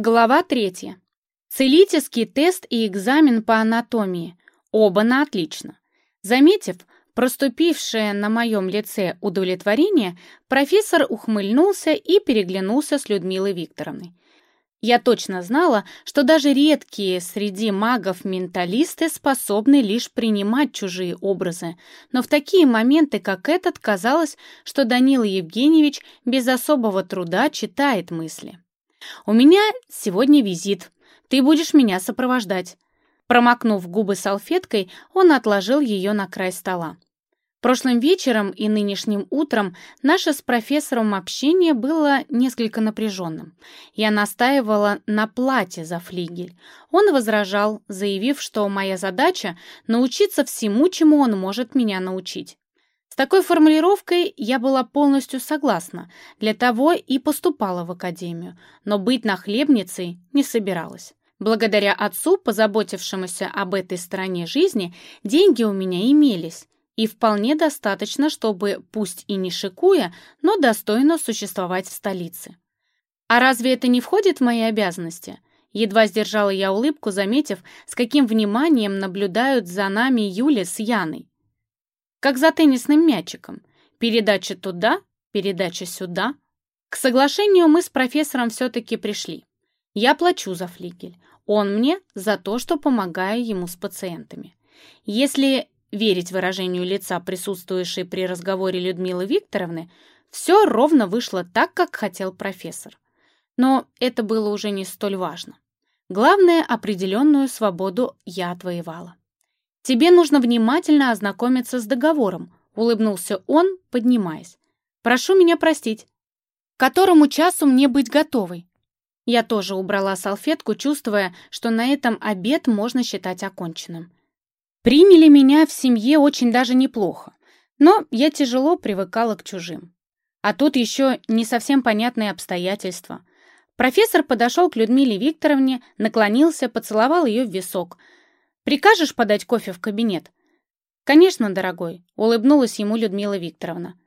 Глава третья. Целительский тест и экзамен по анатомии. Оба на отлично. Заметив проступившее на моем лице удовлетворение, профессор ухмыльнулся и переглянулся с Людмилой Викторовной. Я точно знала, что даже редкие среди магов менталисты способны лишь принимать чужие образы, но в такие моменты, как этот, казалось, что Данила Евгеньевич без особого труда читает мысли. «У меня сегодня визит. Ты будешь меня сопровождать». Промокнув губы салфеткой, он отложил ее на край стола. Прошлым вечером и нынешним утром наше с профессором общение было несколько напряженным. Я настаивала на плате за флигель. Он возражал, заявив, что моя задача — научиться всему, чему он может меня научить. Такой формулировкой я была полностью согласна, для того и поступала в академию, но быть нахлебницей не собиралась. Благодаря отцу, позаботившемуся об этой стороне жизни, деньги у меня имелись, и вполне достаточно, чтобы, пусть и не шикуя, но достойно существовать в столице. А разве это не входит в мои обязанности? Едва сдержала я улыбку, заметив, с каким вниманием наблюдают за нами Юля с Яной. Как за теннисным мячиком. Передача туда, передача сюда. К соглашению мы с профессором все-таки пришли. Я плачу за флигель. Он мне за то, что помогаю ему с пациентами. Если верить выражению лица, присутствующей при разговоре Людмилы Викторовны, все ровно вышло так, как хотел профессор. Но это было уже не столь важно. Главное, определенную свободу я отвоевала. «Тебе нужно внимательно ознакомиться с договором», — улыбнулся он, поднимаясь. «Прошу меня простить. К которому часу мне быть готовой?» Я тоже убрала салфетку, чувствуя, что на этом обед можно считать оконченным. Приняли меня в семье очень даже неплохо, но я тяжело привыкала к чужим. А тут еще не совсем понятные обстоятельства. Профессор подошел к Людмиле Викторовне, наклонился, поцеловал ее в висок — Прикажешь подать кофе в кабинет?» «Конечно, дорогой», — улыбнулась ему Людмила Викторовна.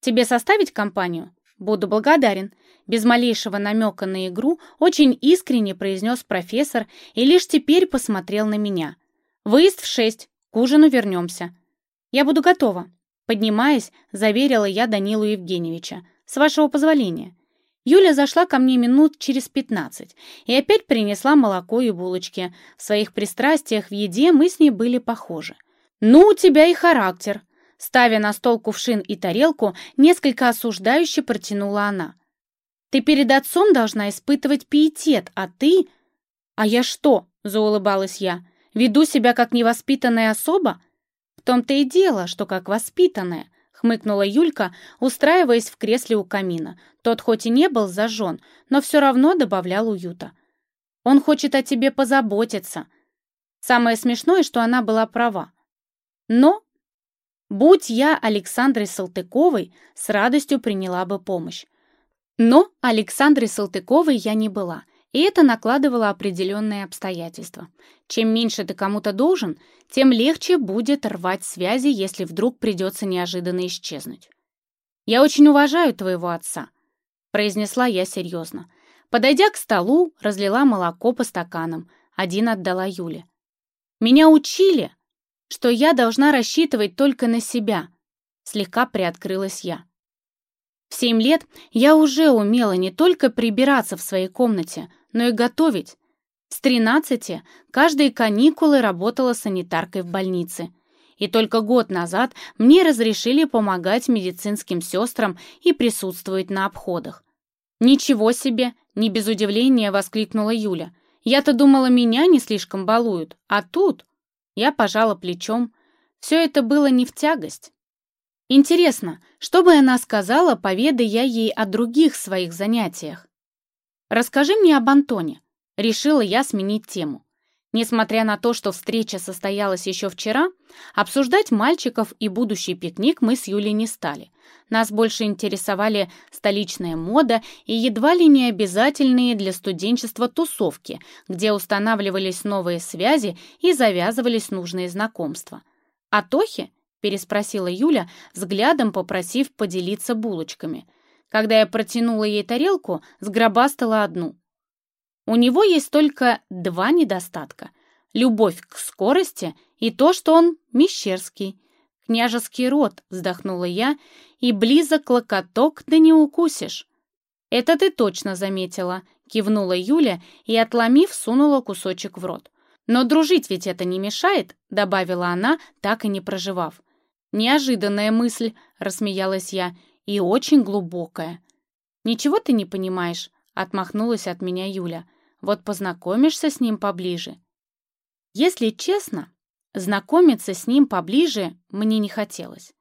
«Тебе составить компанию?» «Буду благодарен», — без малейшего намека на игру очень искренне произнес профессор и лишь теперь посмотрел на меня. «Выезд в шесть, к ужину вернемся». «Я буду готова», — поднимаясь, заверила я Данилу Евгеньевича. «С вашего позволения». Юля зашла ко мне минут через пятнадцать и опять принесла молоко и булочки. В своих пристрастиях в еде мы с ней были похожи. «Ну, у тебя и характер!» Ставя на стол кувшин и тарелку, несколько осуждающе протянула она. «Ты перед отцом должна испытывать пиетет, а ты...» «А я что?» — заулыбалась я. «Веду себя как невоспитанная особа?» «В том-то и дело, что как воспитанная хмыкнула Юлька, устраиваясь в кресле у камина. Тот хоть и не был зажжен, но все равно добавлял уюта. «Он хочет о тебе позаботиться». Самое смешное, что она была права. Но, будь я Александрой Салтыковой, с радостью приняла бы помощь. Но Александрой Салтыковой я не была — и это накладывало определенные обстоятельства. Чем меньше ты кому-то должен, тем легче будет рвать связи, если вдруг придется неожиданно исчезнуть. «Я очень уважаю твоего отца», — произнесла я серьезно. Подойдя к столу, разлила молоко по стаканам, один отдала Юле. «Меня учили, что я должна рассчитывать только на себя», — слегка приоткрылась я. В семь лет я уже умела не только прибираться в своей комнате, но и готовить. С 13 каждые каникулы работала санитаркой в больнице. И только год назад мне разрешили помогать медицинским сестрам и присутствовать на обходах. «Ничего себе!» — не без удивления воскликнула Юля. «Я-то думала, меня не слишком балуют, а тут...» Я пожала плечом. Все это было не в тягость. Интересно, что бы она сказала, поведай я ей о других своих занятиях. «Расскажи мне об Антоне», — решила я сменить тему. Несмотря на то, что встреча состоялась еще вчера, обсуждать мальчиков и будущий пикник мы с Юлей не стали. Нас больше интересовали столичная мода и едва ли не обязательные для студенчества тусовки, где устанавливались новые связи и завязывались нужные знакомства. «А Тохе?» — переспросила Юля, взглядом попросив поделиться булочками — когда я протянула ей тарелку, сгробастала одну. У него есть только два недостатка — любовь к скорости и то, что он мещерский. «Княжеский род», — вздохнула я, — «и близок локоток, да не укусишь». «Это ты точно заметила», — кивнула Юля и, отломив, сунула кусочек в рот. «Но дружить ведь это не мешает», — добавила она, так и не проживав. «Неожиданная мысль», — рассмеялась я, — «и очень глубокая». «Ничего ты не понимаешь», — отмахнулась от меня Юля. «Вот познакомишься с ним поближе». Если честно, знакомиться с ним поближе мне не хотелось.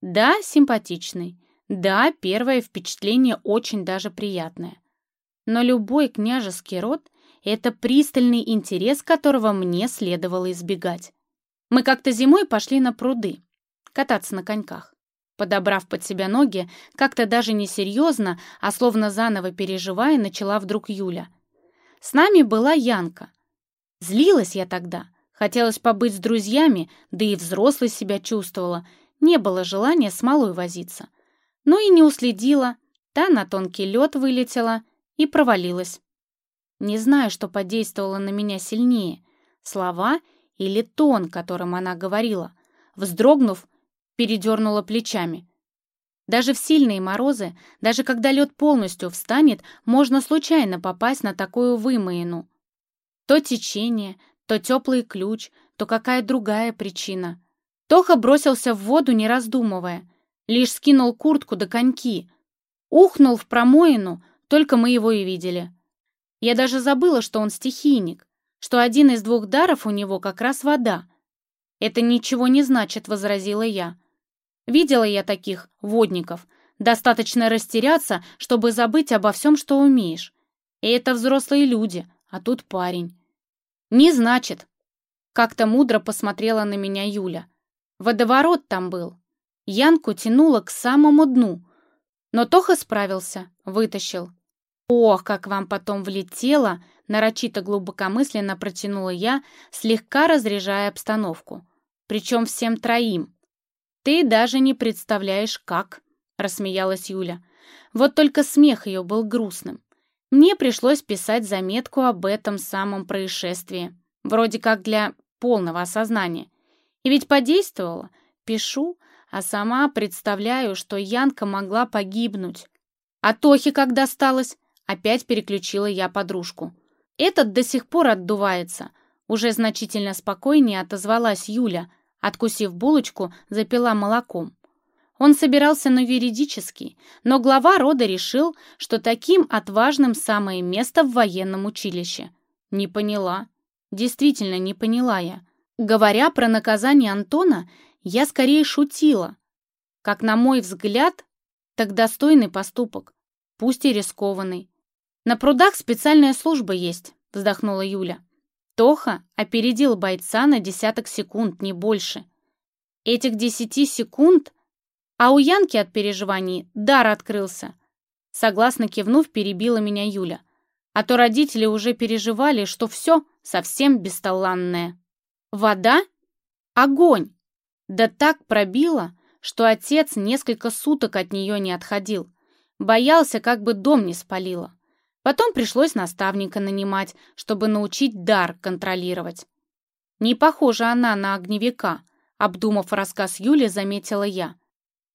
Да, симпатичный. Да, первое впечатление очень даже приятное. Но любой княжеский род — это пристальный интерес, которого мне следовало избегать. Мы как-то зимой пошли на пруды, кататься на коньках. Подобрав под себя ноги, как-то даже несерьезно, а словно заново переживая, начала вдруг Юля. С нами была Янка. Злилась я тогда. Хотелось побыть с друзьями, да и взрослой себя чувствовала. Не было желания с малой возиться. Но и не уследила. Та на тонкий лед вылетела и провалилась. Не знаю, что подействовало на меня сильнее. Слова или тон, которым она говорила. Вздрогнув, передернула плечами. Даже в сильные морозы, даже когда лед полностью встанет, можно случайно попасть на такую вымоину. То течение, то теплый ключ, то какая другая причина. Тоха бросился в воду, не раздумывая. Лишь скинул куртку до коньки. Ухнул в промоину, только мы его и видели. Я даже забыла, что он стихийник, что один из двух даров у него как раз вода. «Это ничего не значит», — возразила я. Видела я таких водников. Достаточно растеряться, чтобы забыть обо всем, что умеешь. И это взрослые люди, а тут парень. Не значит. Как-то мудро посмотрела на меня Юля. Водоворот там был. Янку тянуло к самому дну. Но Тоха справился, вытащил. Ох, как вам потом влетело, нарочито глубокомысленно протянула я, слегка разряжая обстановку. Причем всем троим. «Ты даже не представляешь, как!» — рассмеялась Юля. Вот только смех ее был грустным. Мне пришлось писать заметку об этом самом происшествии. Вроде как для полного осознания. И ведь подействовало. Пишу, а сама представляю, что Янка могла погибнуть. А Тохе как досталось? Опять переключила я подружку. Этот до сих пор отдувается. Уже значительно спокойнее отозвалась Юля, Откусив булочку, запила молоком. Он собирался на юридический, но глава рода решил, что таким отважным самое место в военном училище. Не поняла. Действительно не поняла я. Говоря про наказание Антона, я скорее шутила. Как на мой взгляд, так достойный поступок, пусть и рискованный. На прудах специальная служба есть, вздохнула Юля. Тоха опередил бойца на десяток секунд, не больше. Этих десяти секунд, а у Янки от переживаний дар открылся. Согласно кивнув, перебила меня Юля. А то родители уже переживали, что все совсем бесталанное. Вода? Огонь! Да так пробило, что отец несколько суток от нее не отходил. Боялся, как бы дом не спалило. Потом пришлось наставника нанимать, чтобы научить дар контролировать. Не похожа она на огневика, обдумав рассказ Юли, заметила я.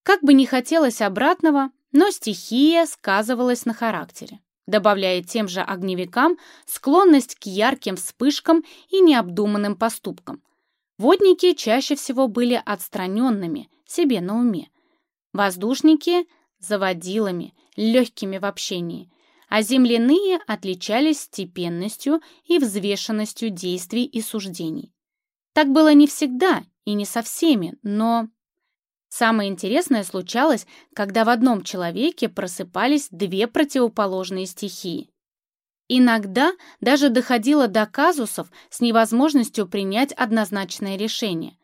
Как бы не хотелось обратного, но стихия сказывалась на характере, добавляя тем же огневикам склонность к ярким вспышкам и необдуманным поступкам. Водники чаще всего были отстраненными, себе на уме. Воздушники — заводилами, легкими в общении, а земляные отличались степенностью и взвешенностью действий и суждений. Так было не всегда и не со всеми, но... Самое интересное случалось, когда в одном человеке просыпались две противоположные стихии. Иногда даже доходило до казусов с невозможностью принять однозначное решение.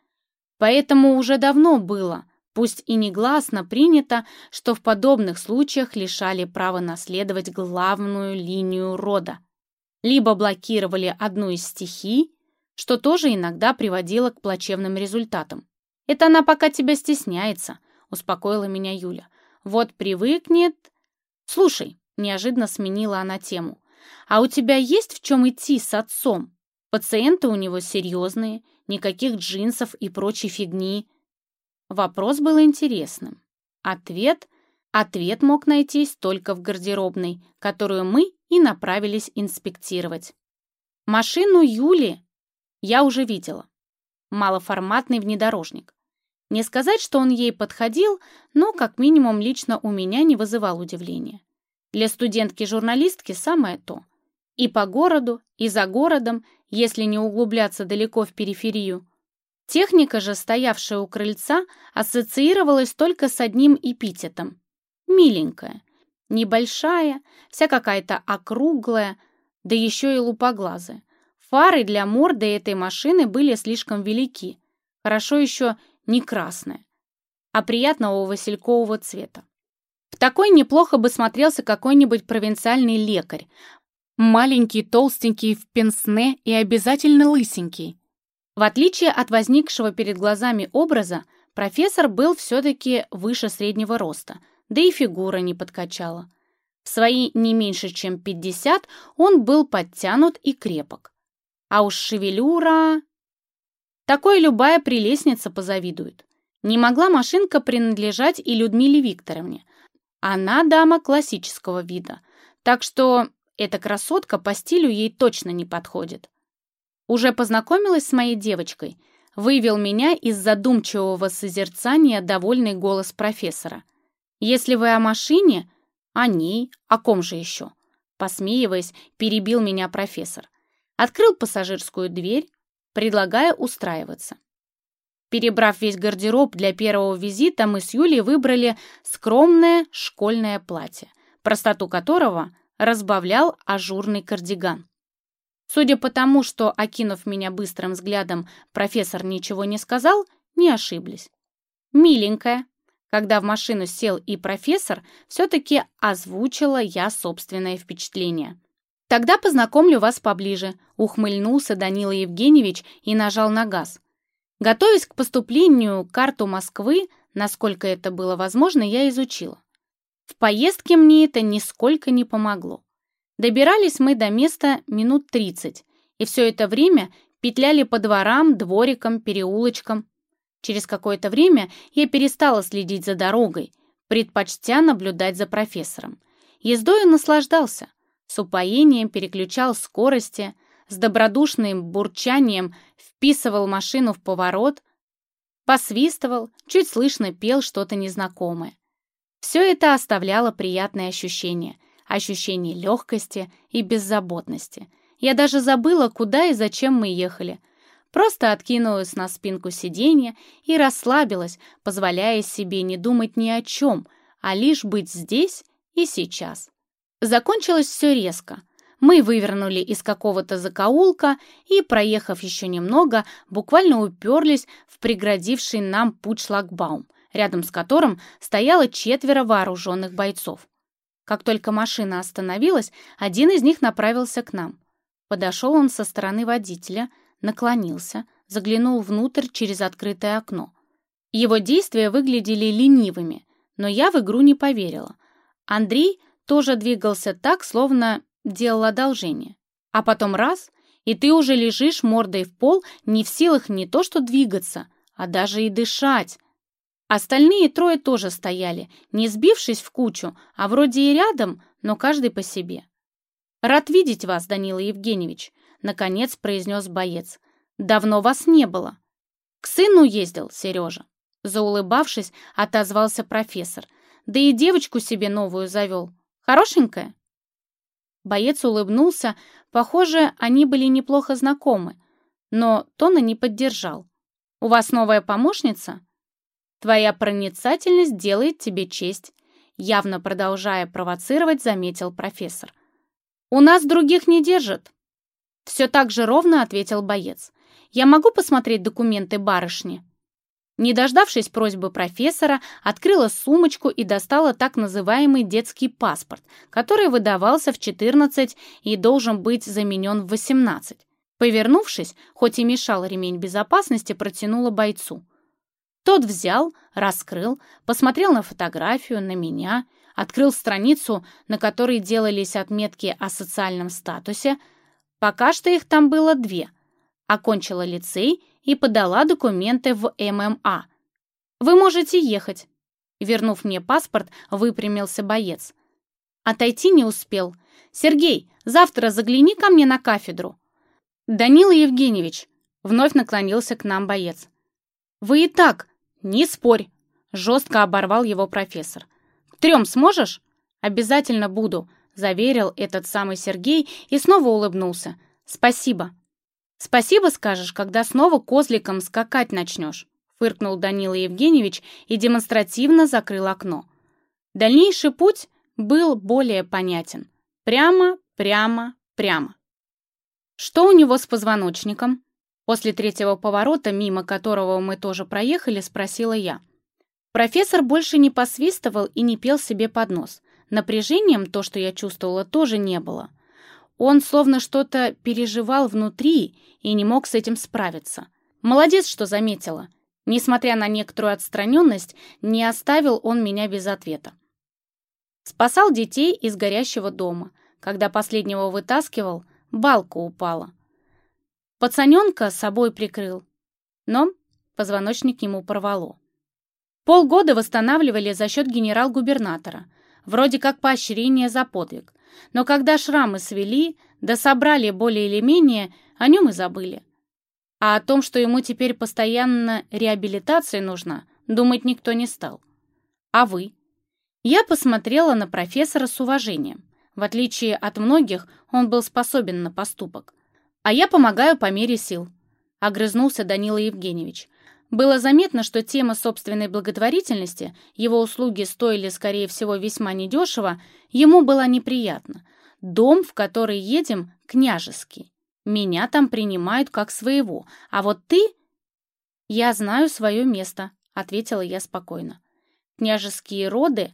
Поэтому уже давно было, Пусть и негласно принято, что в подобных случаях лишали права наследовать главную линию рода. Либо блокировали одну из стихий, что тоже иногда приводило к плачевным результатам. «Это она пока тебя стесняется», — успокоила меня Юля. «Вот привыкнет...» «Слушай», — неожиданно сменила она тему, а у тебя есть в чем идти с отцом? Пациенты у него серьезные, никаких джинсов и прочей фигни. Вопрос был интересным. Ответ? Ответ мог найтись только в гардеробной, которую мы и направились инспектировать. Машину Юли я уже видела. Малоформатный внедорожник. Не сказать, что он ей подходил, но как минимум лично у меня не вызывал удивления. Для студентки-журналистки самое то. И по городу, и за городом, если не углубляться далеко в периферию. Техника же, стоявшая у крыльца, ассоциировалась только с одним эпитетом. Миленькая. Небольшая, вся какая-то округлая, да еще и лупоглазая. Фары для морды этой машины были слишком велики. Хорошо еще не красная, а приятного василькового цвета. В такой неплохо бы смотрелся какой-нибудь провинциальный лекарь, маленький, толстенький, в пенсне и обязательно лысенький. В отличие от возникшего перед глазами образа, профессор был все-таки выше среднего роста, да и фигура не подкачала. В свои не меньше, чем 50 он был подтянут и крепок. А уж шевелюра... Такой любая прелестница позавидует. Не могла машинка принадлежать и Людмиле Викторовне. Она дама классического вида, так что эта красотка по стилю ей точно не подходит. Уже познакомилась с моей девочкой, вывел меня из задумчивого созерцания довольный голос профессора. «Если вы о машине, о ней, о ком же еще?» Посмеиваясь, перебил меня профессор. Открыл пассажирскую дверь, предлагая устраиваться. Перебрав весь гардероб для первого визита, мы с Юлей выбрали скромное школьное платье, простоту которого разбавлял ажурный кардиган. Судя по тому, что, окинув меня быстрым взглядом, профессор ничего не сказал, не ошиблись. «Миленькая», когда в машину сел и профессор, все-таки озвучила я собственное впечатление. «Тогда познакомлю вас поближе», — ухмыльнулся Данила Евгеньевич и нажал на газ. Готовясь к поступлению карту Москвы, насколько это было возможно, я изучила. В поездке мне это нисколько не помогло. Добирались мы до места минут 30, и все это время петляли по дворам, дворикам, переулочкам. Через какое-то время я перестала следить за дорогой, предпочтя наблюдать за профессором. Ездою наслаждался — с упоением переключал скорости, с добродушным бурчанием вписывал машину в поворот, посвистывал, чуть слышно пел что-то незнакомое. Все это оставляло приятное ощущение, ощущение легкости и беззаботности. Я даже забыла, куда и зачем мы ехали. Просто откинулась на спинку сиденья и расслабилась, позволяя себе не думать ни о чем, а лишь быть здесь и сейчас. Закончилось все резко. Мы вывернули из какого-то закоулка и, проехав еще немного, буквально уперлись в преградивший нам путь шлагбаум, рядом с которым стояло четверо вооруженных бойцов. Как только машина остановилась, один из них направился к нам. Подошел он со стороны водителя, наклонился, заглянул внутрь через открытое окно. Его действия выглядели ленивыми, но я в игру не поверила. Андрей тоже двигался так, словно делал одолжение. А потом раз, и ты уже лежишь мордой в пол, не в силах не то что двигаться, а даже и дышать. Остальные трое тоже стояли, не сбившись в кучу, а вроде и рядом, но каждый по себе. «Рад видеть вас, Данила Евгеньевич», — наконец произнес боец. «Давно вас не было». «К сыну ездил, Сережа», — заулыбавшись, отозвался профессор. «Да и девочку себе новую завел. Хорошенькая?» Боец улыбнулся. Похоже, они были неплохо знакомы. Но Тона не поддержал. «У вас новая помощница?» «Твоя проницательность делает тебе честь», явно продолжая провоцировать, заметил профессор. «У нас других не держат». Все так же ровно ответил боец. «Я могу посмотреть документы барышни?» Не дождавшись просьбы профессора, открыла сумочку и достала так называемый детский паспорт, который выдавался в 14 и должен быть заменен в 18. Повернувшись, хоть и мешал ремень безопасности, протянула бойцу. Тот взял, раскрыл, посмотрел на фотографию, на меня, открыл страницу, на которой делались отметки о социальном статусе. Пока что их там было две. Окончила лицей и подала документы в ММА. «Вы можете ехать». Вернув мне паспорт, выпрямился боец. Отойти не успел. «Сергей, завтра загляни ко мне на кафедру». «Данила Евгеньевич», — вновь наклонился к нам боец. «Вы и так, не спорь», — жестко оборвал его профессор. «К трем сможешь?» «Обязательно буду», — заверил этот самый Сергей и снова улыбнулся. «Спасибо». «Спасибо скажешь, когда снова козликом скакать начнешь», — фыркнул Данила Евгеньевич и демонстративно закрыл окно. Дальнейший путь был более понятен. Прямо, прямо, прямо. Что у него с позвоночником? После третьего поворота, мимо которого мы тоже проехали, спросила я. Профессор больше не посвистывал и не пел себе под нос. Напряжением то, что я чувствовала, тоже не было. Он словно что-то переживал внутри и не мог с этим справиться. Молодец, что заметила. Несмотря на некоторую отстраненность, не оставил он меня без ответа. Спасал детей из горящего дома. Когда последнего вытаскивал, балка упала. Пацаненка собой прикрыл, но позвоночник ему порвало. Полгода восстанавливали за счет генерал-губернатора, вроде как поощрение за подвиг. Но когда шрамы свели, да собрали более или менее, о нем и забыли. А о том, что ему теперь постоянно реабилитация нужна, думать никто не стал. А вы? Я посмотрела на профессора с уважением. В отличие от многих, он был способен на поступок. «А я помогаю по мере сил», — огрызнулся Данила Евгеньевич. Было заметно, что тема собственной благотворительности, его услуги стоили, скорее всего, весьма недешево, ему была неприятна. Дом, в который едем, княжеский. Меня там принимают как своего, а вот ты... «Я знаю свое место», — ответила я спокойно. «Княжеские роды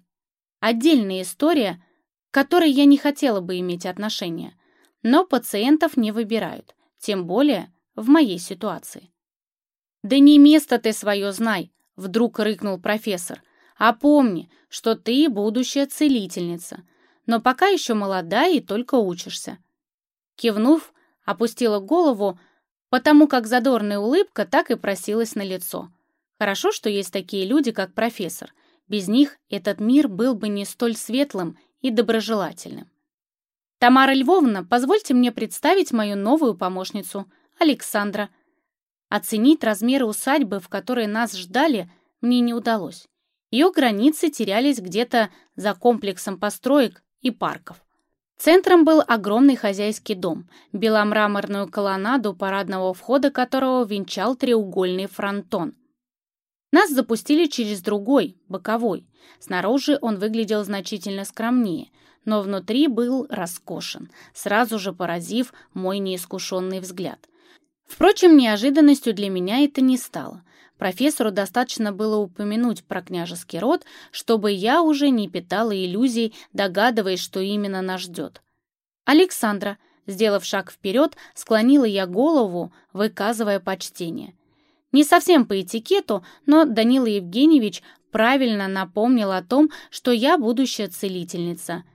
Отдельная история, к которой я не хотела бы иметь отношения. Но пациентов не выбирают, тем более в моей ситуации. «Да не место ты свое знай», — вдруг рыкнул профессор. «А помни, что ты будущая целительница, но пока еще молодая и только учишься». Кивнув, опустила голову, потому как задорная улыбка так и просилась на лицо. Хорошо, что есть такие люди, как профессор — без них этот мир был бы не столь светлым и доброжелательным. «Тамара Львовна, позвольте мне представить мою новую помощницу, Александра». Оценить размеры усадьбы, в которой нас ждали, мне не удалось. Ее границы терялись где-то за комплексом построек и парков. Центром был огромный хозяйский дом, беломраморную колоннаду парадного входа которого венчал треугольный фронтон – нас запустили через другой, боковой. Снаружи он выглядел значительно скромнее, но внутри был роскошен, сразу же поразив мой неискушенный взгляд. Впрочем, неожиданностью для меня это не стало. Профессору достаточно было упомянуть про княжеский род, чтобы я уже не питала иллюзий, догадываясь, что именно нас ждет. «Александра», сделав шаг вперед, склонила я голову, выказывая почтение. Не совсем по этикету, но Данила Евгеньевич правильно напомнил о том, что я будущая целительница.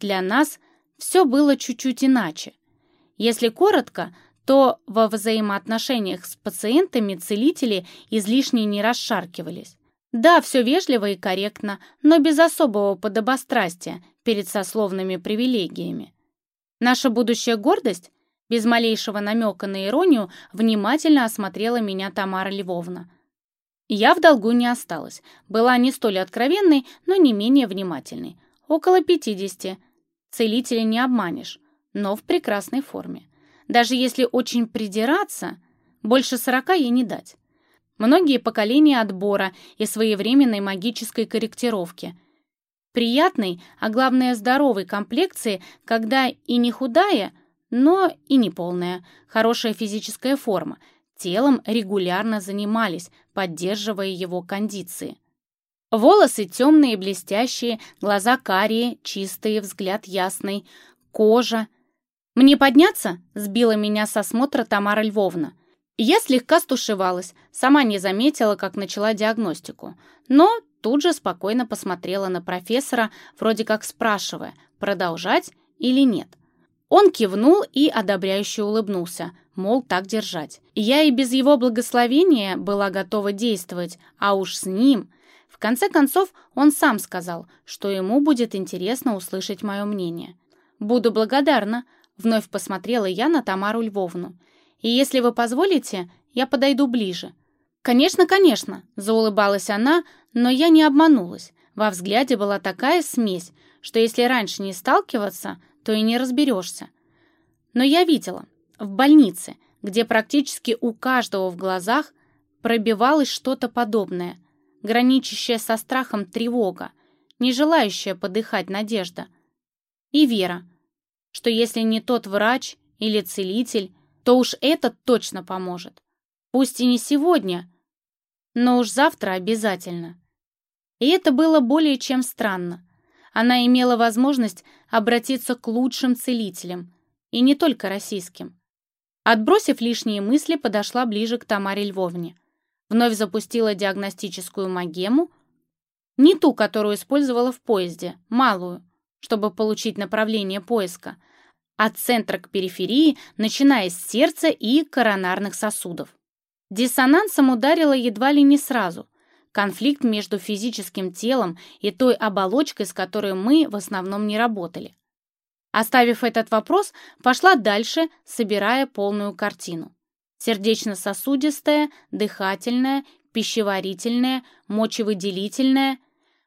Для нас все было чуть-чуть иначе. Если коротко, то во взаимоотношениях с пациентами целители излишне не расшаркивались. Да, все вежливо и корректно, но без особого подобострастия перед сословными привилегиями. Наша будущая гордость без малейшего намека на иронию внимательно осмотрела меня Тамара Львовна. Я в долгу не осталась. Была не столь откровенной, но не менее внимательной. Около пятидесяти. Целителя не обманешь, но в прекрасной форме. Даже если очень придираться, больше сорока ей не дать. Многие поколения отбора и своевременной магической корректировки. Приятной, а главное здоровой комплекции, когда и не худая, но и не полная, хорошая физическая форма. Телом регулярно занимались, поддерживая его кондиции. Волосы темные, блестящие, глаза карие, чистые, взгляд ясный, кожа. «Мне подняться?» — сбила меня со смотра Тамара Львовна. Я слегка стушевалась, сама не заметила, как начала диагностику. Но тут же спокойно посмотрела на профессора, вроде как спрашивая, продолжать или нет. Он кивнул и одобряюще улыбнулся, мол, так держать. Я и без его благословения была готова действовать, а уж с ним... В конце концов, он сам сказал, что ему будет интересно услышать мое мнение. «Буду благодарна», — вновь посмотрела я на Тамару Львовну. «И если вы позволите, я подойду ближе». «Конечно, конечно», — заулыбалась она, но я не обманулась. Во взгляде была такая смесь, что если раньше не сталкиваться, то и не разберешься. Но я видела, в больнице, где практически у каждого в глазах пробивалось что-то подобное, граничащее со страхом тревога, не желающая подыхать надежда. И вера, что если не тот врач или целитель, то уж этот точно поможет. Пусть и не сегодня, но уж завтра обязательно. И это было более чем странно. Она имела возможность обратиться к лучшим целителям, и не только российским. Отбросив лишние мысли, подошла ближе к Тамаре Львовне. Вновь запустила диагностическую магему, не ту, которую использовала в поезде, малую, чтобы получить направление поиска, от центра к периферии, начиная с сердца и коронарных сосудов. Диссонансом ударила едва ли не сразу – конфликт между физическим телом и той оболочкой, с которой мы в основном не работали. Оставив этот вопрос, пошла дальше, собирая полную картину. Сердечно-сосудистая, дыхательная, пищеварительная, мочевыделительная.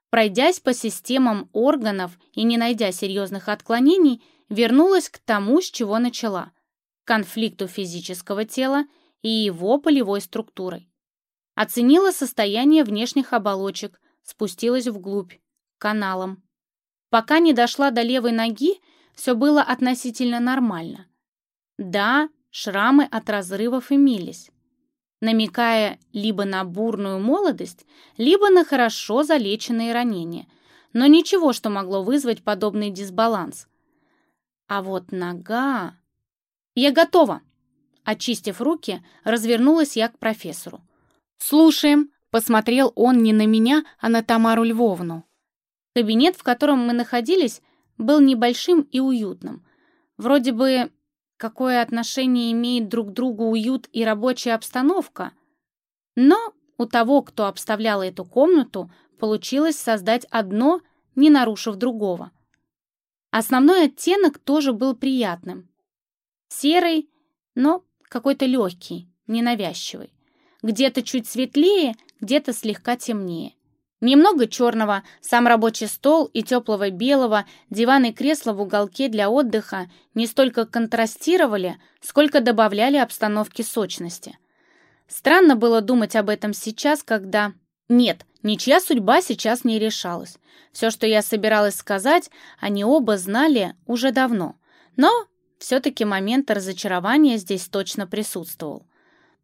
Пройдясь по системам органов и не найдя серьезных отклонений, вернулась к тому, с чего начала – конфликту физического тела и его полевой структурой. Оценила состояние внешних оболочек, спустилась вглубь, каналом. Пока не дошла до левой ноги, все было относительно нормально. Да, шрамы от разрывов имелись, намекая либо на бурную молодость, либо на хорошо залеченные ранения, но ничего, что могло вызвать подобный дисбаланс. А вот нога... «Я готова!» Очистив руки, развернулась я к профессору. «Слушаем», — посмотрел он не на меня, а на Тамару Львовну. Кабинет, в котором мы находились, был небольшим и уютным. Вроде бы, какое отношение имеет друг к другу уют и рабочая обстановка. Но у того, кто обставлял эту комнату, получилось создать одно, не нарушив другого. Основной оттенок тоже был приятным. Серый, но какой-то легкий, ненавязчивый где-то чуть светлее, где-то слегка темнее. Немного черного, сам рабочий стол и теплого белого, диван и кресло в уголке для отдыха не столько контрастировали, сколько добавляли обстановке сочности. Странно было думать об этом сейчас, когда... Нет, ничья судьба сейчас не решалась. Все, что я собиралась сказать, они оба знали уже давно. Но все-таки момент разочарования здесь точно присутствовал.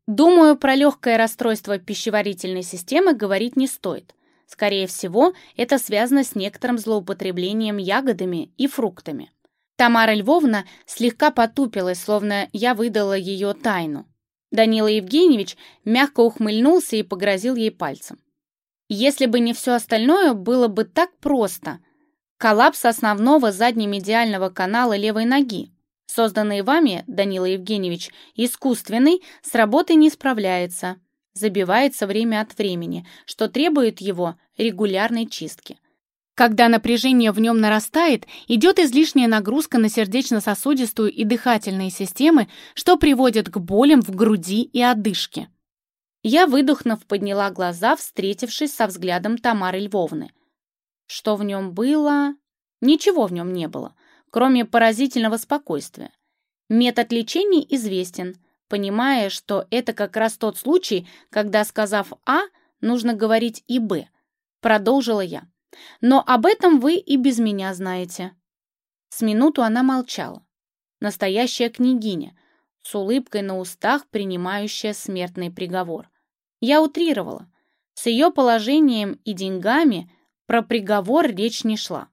Думаю, про легкое расстройство пищеварительной системы говорить не стоит. Скорее всего, это связано с некоторым злоупотреблением ягодами и фруктами. Тамара Львовна слегка потупилась, словно я выдала ее тайну. Данила Евгеньевич мягко ухмыльнулся и погрозил ей пальцем. Если бы не все остальное, было бы так просто. Коллапс основного заднемедиального канала левой ноги, Созданный вами, Данила Евгеньевич, искусственный, с работой не справляется, забивается время от времени, что требует его регулярной чистки. Когда напряжение в нем нарастает, идет излишняя нагрузка на сердечно-сосудистую и дыхательные системы, что приводит к болям в груди и одышке. Я, выдохнув, подняла глаза, встретившись со взглядом Тамары Львовны. Что в нем было? Ничего в нем не было кроме поразительного спокойствия. Метод лечения известен, понимая, что это как раз тот случай, когда, сказав «А», нужно говорить и «Б», продолжила я. Но об этом вы и без меня знаете. С минуту она молчала. Настоящая княгиня, с улыбкой на устах, принимающая смертный приговор. Я утрировала. С ее положением и деньгами про приговор речь не шла.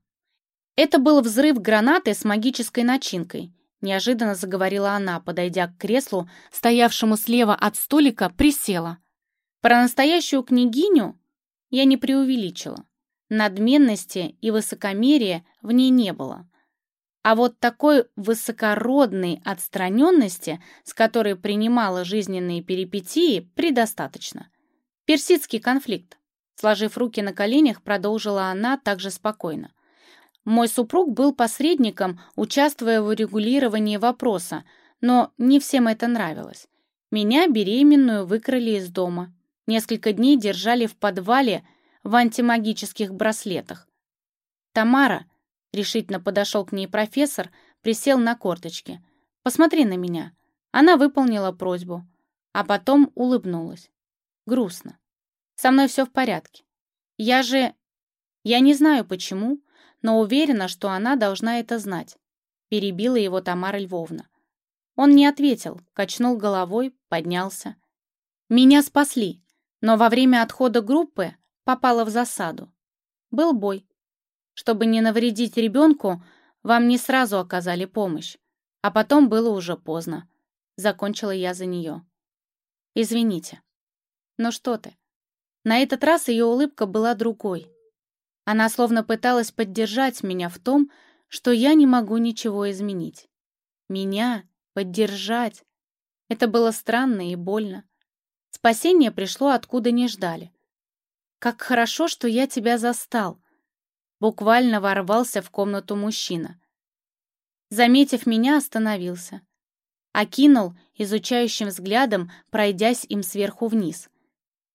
«Это был взрыв гранаты с магической начинкой», — неожиданно заговорила она, подойдя к креслу, стоявшему слева от столика, присела. «Про настоящую княгиню Я не преувеличила. Надменности и высокомерия в ней не было. А вот такой высокородной отстраненности, с которой принимала жизненные перипетии, предостаточно. Персидский конфликт. Сложив руки на коленях, продолжила она также спокойно. Мой супруг был посредником, участвуя в урегулировании вопроса, но не всем это нравилось. Меня, беременную, выкрали из дома. Несколько дней держали в подвале в антимагических браслетах. «Тамара», — решительно подошел к ней профессор, присел на корточки. «Посмотри на меня». Она выполнила просьбу, а потом улыбнулась. Грустно. «Со мной все в порядке. Я же... Я не знаю почему, но уверена, что она должна это знать», — перебила его Тамара Львовна. Он не ответил, качнул головой, поднялся. «Меня спасли, но во время отхода группы попала в засаду. Был бой. Чтобы не навредить ребенку, вам не сразу оказали помощь, а потом было уже поздно. Закончила я за нее. Извините. Ну что ты? На этот раз ее улыбка была другой. Она словно пыталась поддержать меня в том, что я не могу ничего изменить. Меня поддержать. Это было странно и больно. Спасение пришло откуда не ждали. «Как хорошо, что я тебя застал!» Буквально ворвался в комнату мужчина. Заметив меня, остановился. Окинул изучающим взглядом, пройдясь им сверху вниз.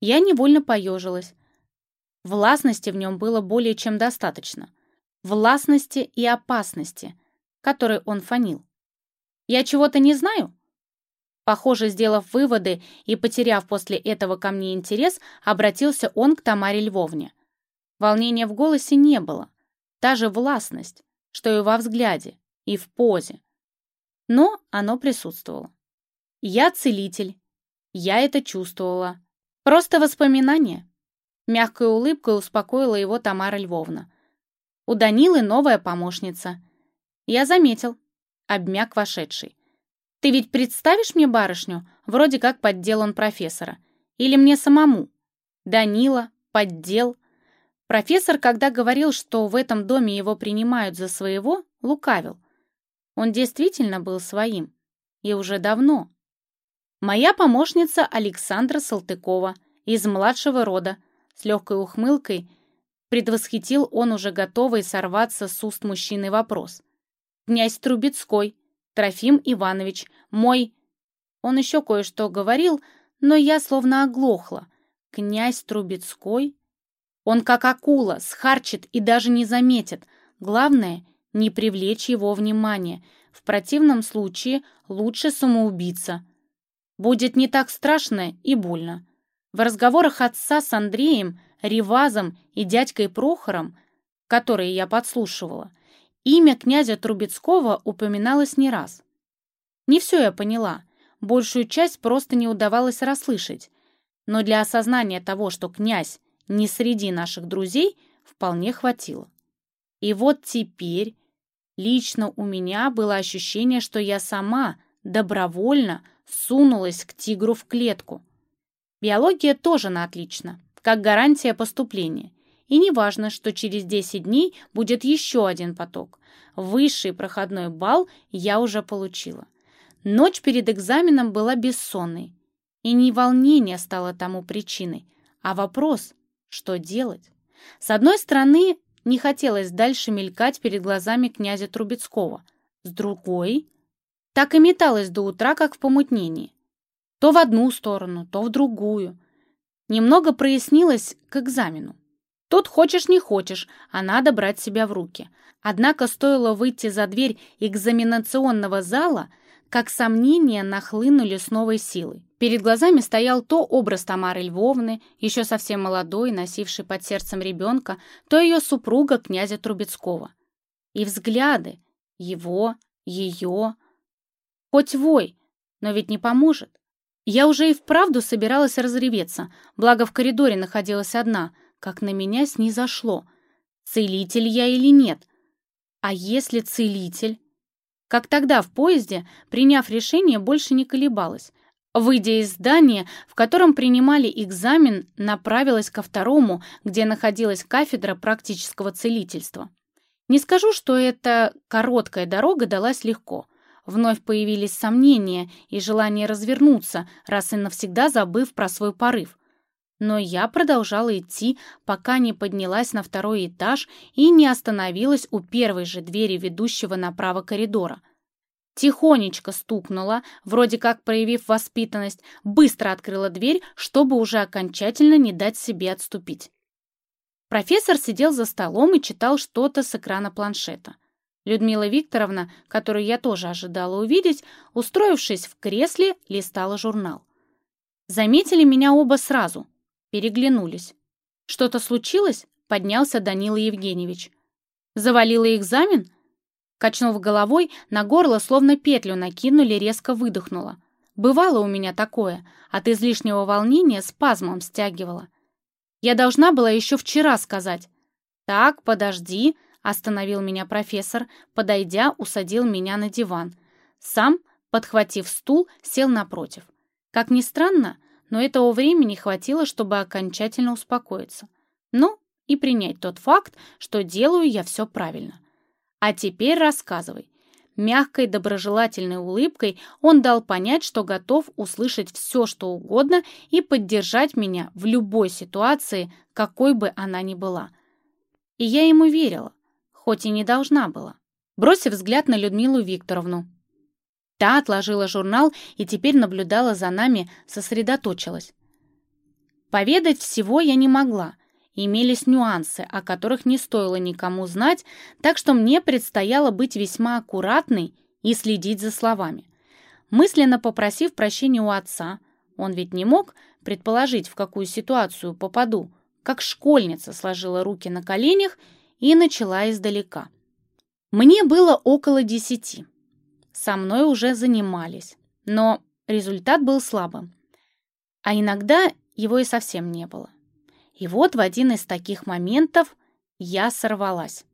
Я невольно поежилась. Властности в нем было более чем достаточно. Властности и опасности, которой он фанил. «Я чего-то не знаю?» Похоже, сделав выводы и потеряв после этого ко мне интерес, обратился он к Тамаре Львовне. Волнения в голосе не было, та же властность, что и во взгляде, и в позе. Но оно присутствовало. Я целитель, я это чувствовала. Просто воспоминание. Мягкой улыбкой успокоила его Тамара Львовна. У Данилы новая помощница. Я заметил. Обмяк вошедший. Ты ведь представишь мне барышню? Вроде как поддел он профессора. Или мне самому? Данила, поддел. Профессор, когда говорил, что в этом доме его принимают за своего, лукавил. Он действительно был своим. И уже давно. Моя помощница Александра Салтыкова из младшего рода, с легкой ухмылкой предвосхитил он уже готовый сорваться с уст мужчины вопрос. «Князь Трубецкой, Трофим Иванович, мой...» Он еще кое-что говорил, но я словно оглохла. «Князь Трубецкой?» Он как акула, схарчит и даже не заметит. Главное — не привлечь его внимание. В противном случае лучше самоубийца. Будет не так страшно и больно. В разговорах отца с Андреем, Ревазом и дядькой Прохором, которые я подслушивала, имя князя Трубецкого упоминалось не раз. Не все я поняла, большую часть просто не удавалось расслышать, но для осознания того, что князь не среди наших друзей, вполне хватило. И вот теперь лично у меня было ощущение, что я сама добровольно сунулась к тигру в клетку, Биология тоже на отлично, как гарантия поступления. И не важно, что через 10 дней будет еще один поток. Высший проходной балл я уже получила. Ночь перед экзаменом была бессонной. И не волнение стало тому причиной, а вопрос, что делать. С одной стороны, не хотелось дальше мелькать перед глазами князя Трубецкого. С другой, так и металась до утра, как в помутнении. То в одну сторону, то в другую. Немного прояснилось к экзамену. Тут хочешь не хочешь, а надо брать себя в руки. Однако стоило выйти за дверь экзаменационного зала, как сомнения нахлынули с новой силой. Перед глазами стоял то образ Тамары Львовны, еще совсем молодой, носившей под сердцем ребенка, то ее супруга князя Трубецкого. И взгляды его, ее. Хоть вой, но ведь не поможет. Я уже и вправду собиралась разреветься, благо в коридоре находилась одна, как на меня снизошло. Целитель я или нет? А если целитель? Как тогда в поезде, приняв решение, больше не колебалась. Выйдя из здания, в котором принимали экзамен, направилась ко второму, где находилась кафедра практического целительства. Не скажу, что эта короткая дорога далась легко. Вновь появились сомнения и желание развернуться, раз и навсегда забыв про свой порыв. Но я продолжала идти, пока не поднялась на второй этаж и не остановилась у первой же двери ведущего направо коридора. Тихонечко стукнула, вроде как проявив воспитанность, быстро открыла дверь, чтобы уже окончательно не дать себе отступить. Профессор сидел за столом и читал что-то с экрана планшета. Людмила Викторовна, которую я тоже ожидала увидеть, устроившись в кресле, листала журнал. Заметили меня оба сразу, переглянулись. «Что-то случилось?» — поднялся Данила Евгеньевич. «Завалила экзамен?» Качнув головой, на горло словно петлю накинули, резко выдохнула. Бывало у меня такое, от излишнего волнения спазмом стягивала. Я должна была еще вчера сказать. «Так, подожди», — остановил меня профессор, подойдя, усадил меня на диван. Сам, подхватив стул, сел напротив. Как ни странно, но этого времени хватило, чтобы окончательно успокоиться. Ну, и принять тот факт, что делаю я все правильно. А теперь рассказывай. Мягкой доброжелательной улыбкой он дал понять, что готов услышать все, что угодно и поддержать меня в любой ситуации, какой бы она ни была. И я ему верила, хоть и не должна была. Бросив взгляд на Людмилу Викторовну. Та отложила журнал и теперь наблюдала за нами, сосредоточилась. Поведать всего я не могла, имелись нюансы, о которых не стоило никому знать, так что мне предстояло быть весьма аккуратной и следить за словами. Мысленно попросив прощения у отца, он ведь не мог предположить, в какую ситуацию попаду, как школьница сложила руки на коленях и начала издалека. Мне было около десяти. Со мной уже занимались, но результат был слабым. А иногда его и совсем не было. И вот в один из таких моментов я сорвалась.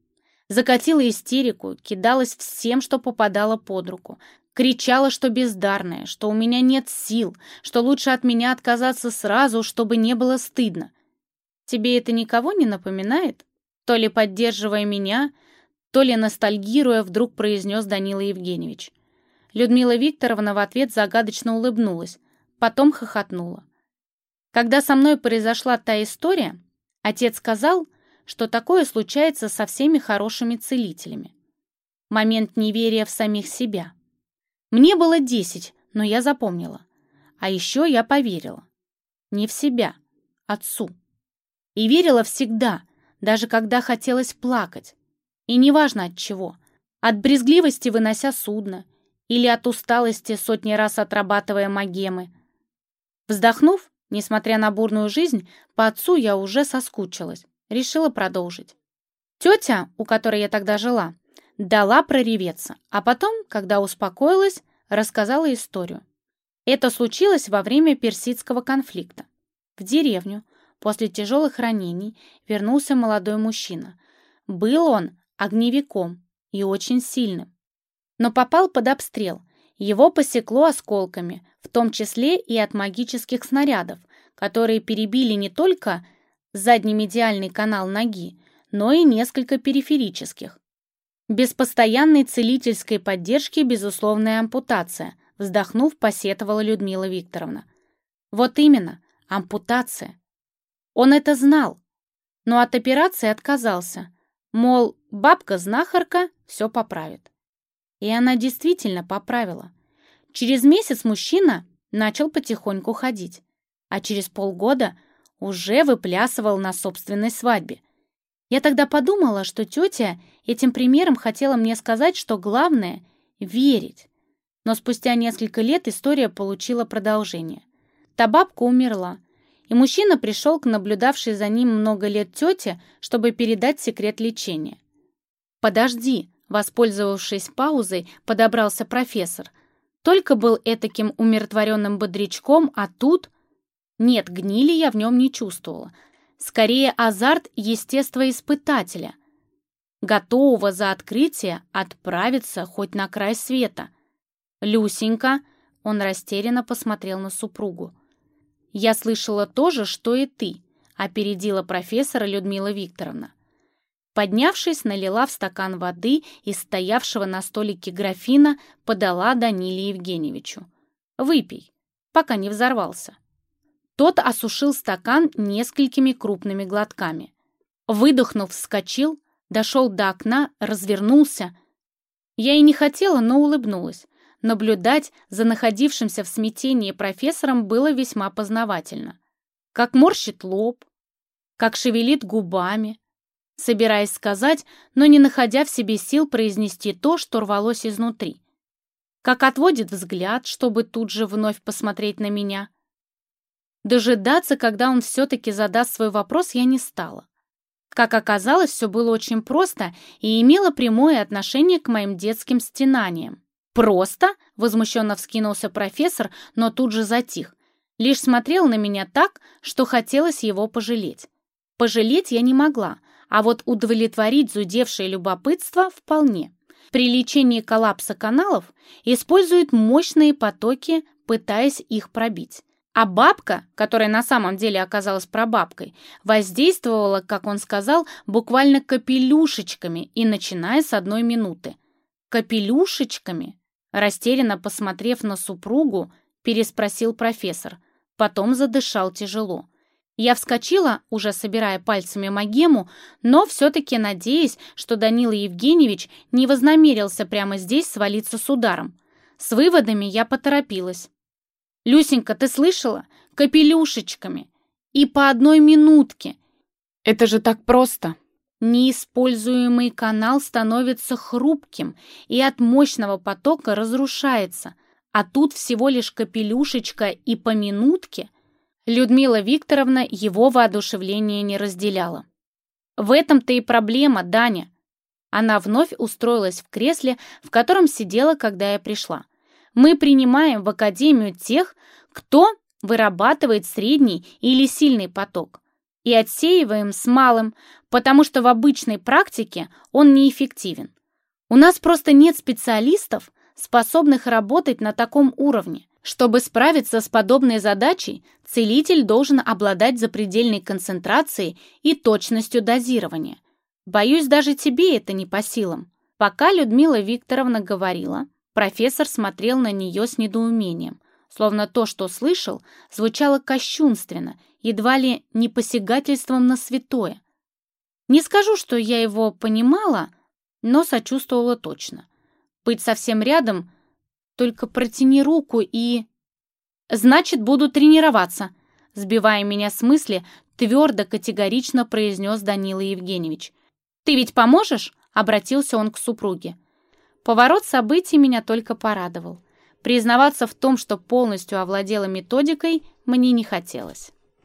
Закатила истерику, кидалась всем, что попадало под руку. Кричала, что бездарная, что у меня нет сил, что лучше от меня отказаться сразу, чтобы не было стыдно. Тебе это никого не напоминает? То ли поддерживая меня, то ли ностальгируя, вдруг произнес Данила Евгеньевич. Людмила Викторовна в ответ загадочно улыбнулась, потом хохотнула. Когда со мной произошла та история, отец сказал, что такое случается со всеми хорошими целителями. Момент неверия в самих себя. Мне было десять, но я запомнила. А еще я поверила. Не в себя, отцу. И верила всегда, даже когда хотелось плакать. И неважно от чего. От брезгливости вынося судно или от усталости сотни раз отрабатывая магемы. Вздохнув, Несмотря на бурную жизнь, по отцу я уже соскучилась. Решила продолжить. Тетя, у которой я тогда жила, дала прореветься, а потом, когда успокоилась, рассказала историю. Это случилось во время персидского конфликта. В деревню после тяжелых ранений вернулся молодой мужчина. Был он огневиком и очень сильным. Но попал под обстрел – его посекло осколками, в том числе и от магических снарядов, которые перебили не только задний медиальный канал ноги, но и несколько периферических. Без постоянной целительской поддержки безусловная ампутация, вздохнув, посетовала Людмила Викторовна. Вот именно, ампутация. Он это знал, но от операции отказался, мол, бабка-знахарка все поправит. И она действительно поправила. Через месяц мужчина начал потихоньку ходить, а через полгода уже выплясывал на собственной свадьбе. Я тогда подумала, что тетя этим примером хотела мне сказать, что главное — верить. Но спустя несколько лет история получила продолжение. Та бабка умерла, и мужчина пришел к наблюдавшей за ним много лет тете, чтобы передать секрет лечения. «Подожди», Воспользовавшись паузой, подобрался профессор. Только был этаким умиротворенным бодрячком, а тут... Нет, гнили я в нем не чувствовала. Скорее азарт естествоиспытателя, готового за открытие отправиться хоть на край света. «Люсенька!» Он растерянно посмотрел на супругу. «Я слышала то же, что и ты», — опередила профессора Людмила Викторовна. Поднявшись, налила в стакан воды из стоявшего на столике графина, подала Даниле Евгеньевичу. «Выпей, пока не взорвался». Тот осушил стакан несколькими крупными глотками. Выдохнув, вскочил, дошел до окна, развернулся. Я и не хотела, но улыбнулась. Наблюдать за находившимся в смятении профессором было весьма познавательно. Как морщит лоб, как шевелит губами, собираясь сказать, но не находя в себе сил произнести то, что рвалось изнутри. Как отводит взгляд, чтобы тут же вновь посмотреть на меня. Дожидаться, когда он все-таки задаст свой вопрос, я не стала. Как оказалось, все было очень просто и имело прямое отношение к моим детским стенаниям. «Просто?» — возмущенно вскинулся профессор, но тут же затих. Лишь смотрел на меня так, что хотелось его пожалеть. Пожалеть я не могла, а вот удовлетворить зудевшее любопытство вполне. При лечении коллапса каналов используют мощные потоки, пытаясь их пробить. А бабка, которая на самом деле оказалась прабабкой, воздействовала, как он сказал, буквально капелюшечками и начиная с одной минуты. Капелюшечками? Растерянно посмотрев на супругу, переспросил профессор. Потом задышал тяжело. Я вскочила, уже собирая пальцами магему, но все-таки надеясь, что Данила Евгеньевич не вознамерился прямо здесь свалиться с ударом. С выводами я поторопилась. «Люсенька, ты слышала? Капелюшечками. И по одной минутке. Это же так просто!» Неиспользуемый канал становится хрупким и от мощного потока разрушается, а тут всего лишь капелюшечка и по минутке. Людмила Викторовна его воодушевление не разделяла. В этом-то и проблема, Даня. Она вновь устроилась в кресле, в котором сидела, когда я пришла. Мы принимаем в академию тех, кто вырабатывает средний или сильный поток и отсеиваем с малым, потому что в обычной практике он неэффективен. У нас просто нет специалистов, способных работать на таком уровне. Чтобы справиться с подобной задачей, целитель должен обладать запредельной концентрацией и точностью дозирования. Боюсь, даже тебе это не по силам. Пока Людмила Викторовна говорила, профессор смотрел на нее с недоумением словно то, что слышал, звучало кощунственно, едва ли не посягательством на святое. Не скажу, что я его понимала, но сочувствовала точно. Быть совсем рядом, только протяни руку и... «Значит, буду тренироваться», сбивая меня с мысли, твердо, категорично произнес Данила Евгеньевич. «Ты ведь поможешь?» — обратился он к супруге. Поворот событий меня только порадовал. Признаваться в том, что полностью овладела методикой, мне не хотелось.